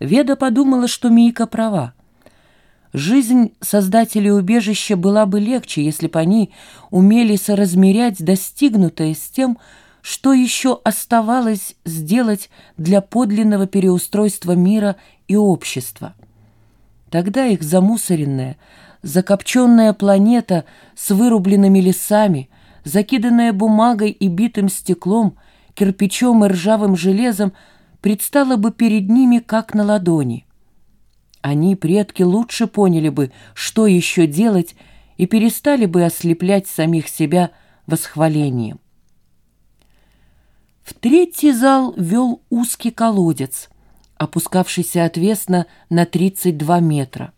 Веда подумала, что Мийка права. Жизнь создателей убежища была бы легче, если бы они умели соразмерять достигнутое с тем, что еще оставалось сделать для подлинного переустройства мира и общества. Тогда их замусоренная, закопченная планета с вырубленными лесами, закиданная бумагой и битым стеклом, кирпичом и ржавым железом, предстала бы перед ними как на ладони. Они, предки, лучше поняли бы, что еще делать, и перестали бы ослеплять самих себя восхвалением. В третий зал вел узкий колодец, опускавшийся отвесно на 32 метра.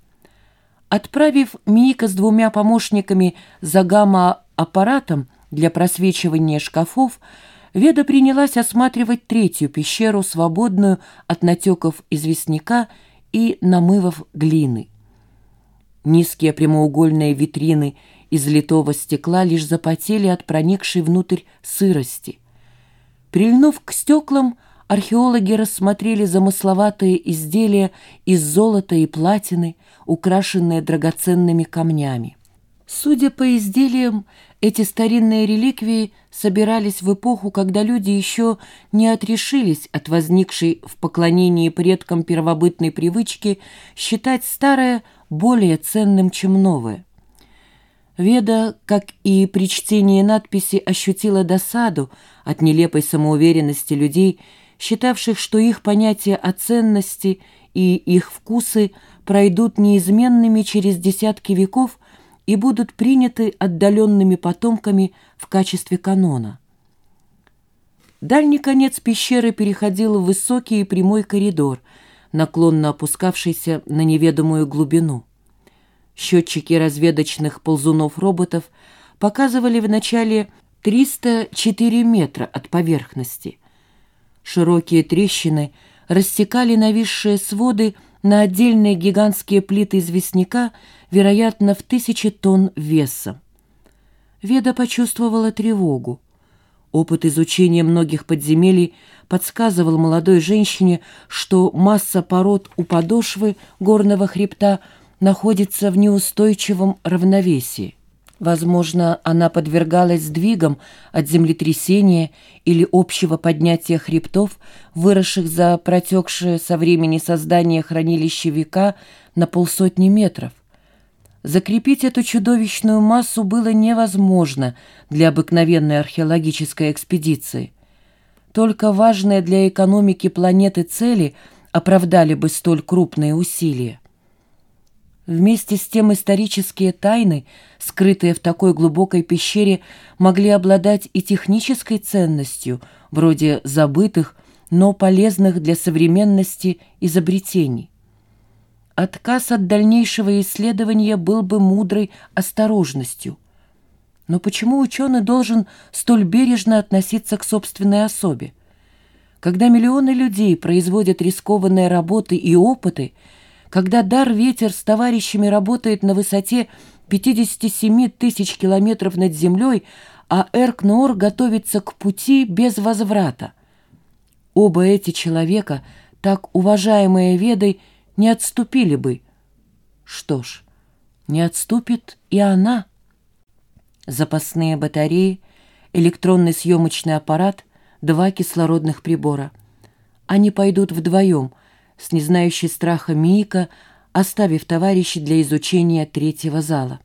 Отправив Мика с двумя помощниками за гамма-аппаратом для просвечивания шкафов, Веда принялась осматривать третью пещеру, свободную от натеков известняка и намывов глины. Низкие прямоугольные витрины из литого стекла лишь запотели от проникшей внутрь сырости. Прильнув к стеклам, археологи рассмотрели замысловатые изделия из золота и платины, украшенные драгоценными камнями. Судя по изделиям, эти старинные реликвии собирались в эпоху, когда люди еще не отрешились от возникшей в поклонении предкам первобытной привычки считать старое более ценным, чем новое. Веда, как и при чтении надписи, ощутила досаду от нелепой самоуверенности людей, считавших, что их понятия о ценности и их вкусы пройдут неизменными через десятки веков и будут приняты отдаленными потомками в качестве канона. Дальний конец пещеры переходил в высокий и прямой коридор, наклонно опускавшийся на неведомую глубину. Счетчики разведочных ползунов-роботов показывали в начале 304 метра от поверхности. Широкие трещины рассекали нависшие своды на отдельные гигантские плиты известняка, вероятно, в тысячи тонн веса. Веда почувствовала тревогу. Опыт изучения многих подземелий подсказывал молодой женщине, что масса пород у подошвы горного хребта находится в неустойчивом равновесии. Возможно, она подвергалась сдвигам от землетрясения или общего поднятия хребтов, выросших за протекшие со времени создания хранилища века на полсотни метров. Закрепить эту чудовищную массу было невозможно для обыкновенной археологической экспедиции. Только важные для экономики планеты цели оправдали бы столь крупные усилия. Вместе с тем исторические тайны, скрытые в такой глубокой пещере, могли обладать и технической ценностью, вроде забытых, но полезных для современности изобретений. Отказ от дальнейшего исследования был бы мудрой осторожностью. Но почему ученый должен столь бережно относиться к собственной особе? Когда миллионы людей производят рискованные работы и опыты – когда дар ветер с товарищами работает на высоте 57 тысяч километров над землей, а Эркноор готовится к пути без возврата. Оба эти человека, так уважаемые Ведой, не отступили бы. Что ж, не отступит и она. Запасные батареи, электронный съемочный аппарат, два кислородных прибора. Они пойдут вдвоем — с незнающей страха Мика, оставив товарищей для изучения третьего зала.